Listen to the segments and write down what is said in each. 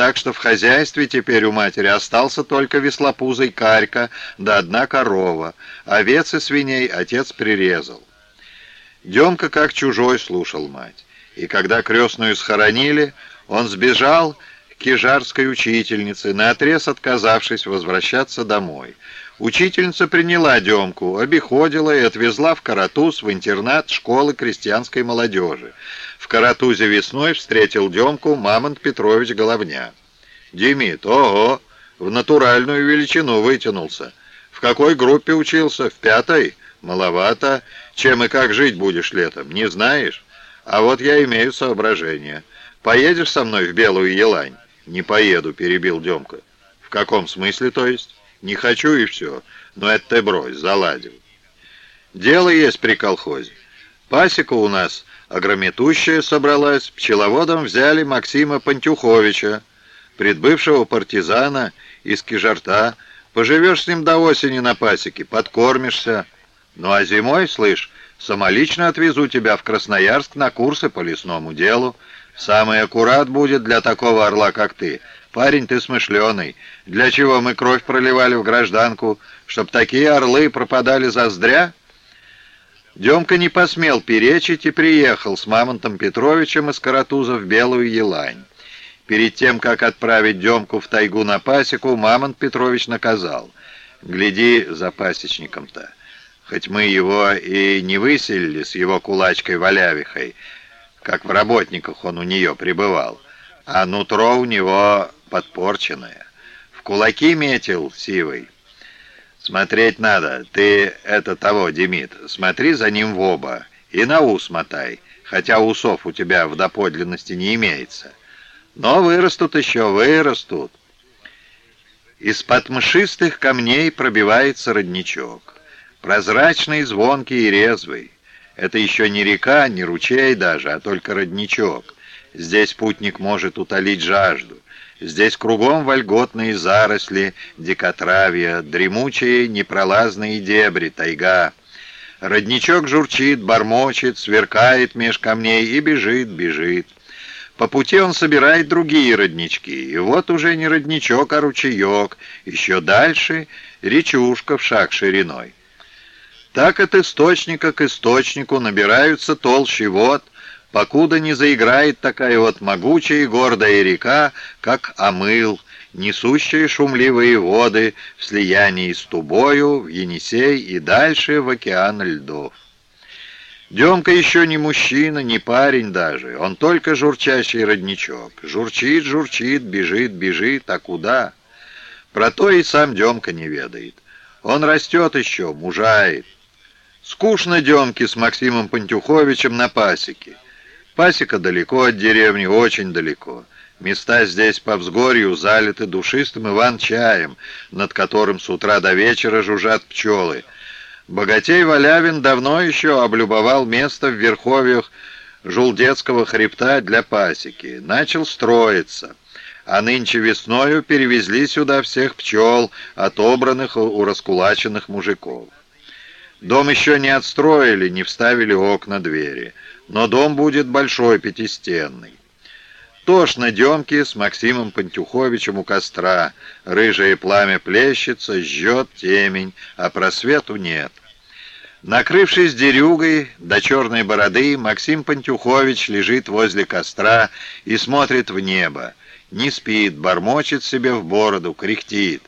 так что в хозяйстве теперь у матери остался только веслопузый карька да одна корова. Овец и свиней отец прирезал. Демка как чужой слушал мать. И когда крестную схоронили, он сбежал к кижарской учительнице, наотрез отказавшись возвращаться домой. Учительница приняла Демку, обиходила и отвезла в Каратуз в интернат школы крестьянской молодежи. В Каратузе весной встретил Демку Мамонт Петрович Головня. «Демид, ого, в натуральную величину вытянулся. В какой группе учился? В пятой? Маловато. Чем и как жить будешь летом, не знаешь? А вот я имею соображение. Поедешь со мной в Белую Елань?» «Не поеду», — перебил Демка. «В каком смысле, то есть?» Не хочу и все. Но это ты брось, заладил. Дело есть при колхозе. Пасека у нас огрометущая собралась. Пчеловодом взяли Максима Пантюховича, предбывшего партизана из Кижарта. Поживешь с ним до осени на пасеке, подкормишься. Ну а зимой, слышь, самолично отвезу тебя в Красноярск на курсы по лесному делу. Самый аккурат будет для такого орла, как ты — Парень ты смышленый. Для чего мы кровь проливали в гражданку? Чтоб такие орлы пропадали заздря?» Демка не посмел перечить и приехал с Мамонтом Петровичем из Каратуза в Белую Елань. Перед тем, как отправить Демку в тайгу на пасеку, Мамонт Петрович наказал. «Гляди за пасечником-то. Хоть мы его и не выселили с его кулачкой-валявихой, как в работниках он у нее пребывал, а нутро у него подпорченная. В кулаки метил сивый. Смотреть надо. Ты это того, Демид. Смотри за ним в оба. И на ус мотай. Хотя усов у тебя в доподлинности не имеется. Но вырастут еще, вырастут. Из-под мшистых камней пробивается родничок. Прозрачный, звонкий и резвый. Это еще не река, не ручей даже, а только родничок. Здесь путник может утолить жажду. Здесь кругом вольготные заросли, дикотравья, дремучие непролазные дебри, тайга. Родничок журчит, бормочет, сверкает меж камней и бежит, бежит. По пути он собирает другие роднички, и вот уже не родничок, а ручеек, еще дальше речушка в шаг шириной. Так от источника к источнику набираются толщи вод, покуда не заиграет такая вот могучая и гордая река, как Амыл, несущая шумливые воды в слиянии с Тубою, в Енисей и дальше в океан льдов. Демка еще не мужчина, не парень даже, он только журчащий родничок. Журчит, журчит, бежит, бежит, а куда? Про то и сам Демка не ведает. Он растет еще, мужает. Скучно Демке с Максимом Пантюховичем на пасеке. Пасека далеко от деревни, очень далеко. Места здесь по взгорью залиты душистым иван-чаем, над которым с утра до вечера жужжат пчелы. Богатей Валявин давно еще облюбовал место в верховьях Жулдетского хребта для пасеки. Начал строиться. А нынче весною перевезли сюда всех пчел, отобранных у раскулаченных мужиков. Дом еще не отстроили, не вставили окна, двери но дом будет большой, пятистенный. Тошно Демки с Максимом Пантюховичем у костра. Рыжее пламя плещется, жжет темень, а просвету нет. Накрывшись дерюгой до черной бороды, Максим Пантюхович лежит возле костра и смотрит в небо. Не спит, бормочет себе в бороду, кряхтит.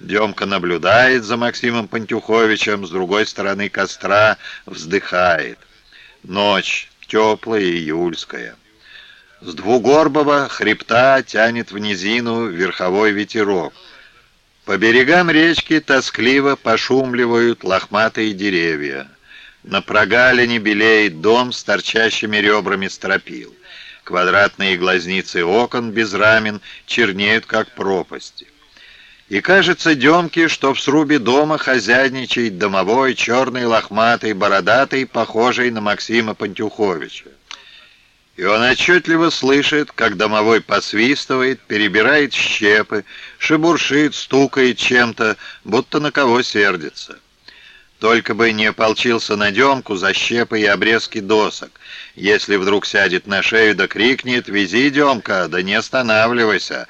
Демка наблюдает за Максимом Пантюховичем с другой стороны костра, вздыхает. Ночь теплая июльская. С двугорбого хребта тянет в низину верховой ветерок. По берегам речки тоскливо пошумливают лохматые деревья. На прогалине белеет дом с торчащими ребрами стропил. Квадратные глазницы окон без рамен чернеют, как пропасти. И кажется Демке, что в срубе дома хозяйничает домовой, черный, лохматый, бородатый, похожий на Максима Пантюховича. И он отчетливо слышит, как домовой посвистывает, перебирает щепы, шебуршит, стукает чем-то, будто на кого сердится. Только бы не ополчился на Демку за щепы и обрезки досок. Если вдруг сядет на шею да крикнет «Вези, Демка, да не останавливайся!»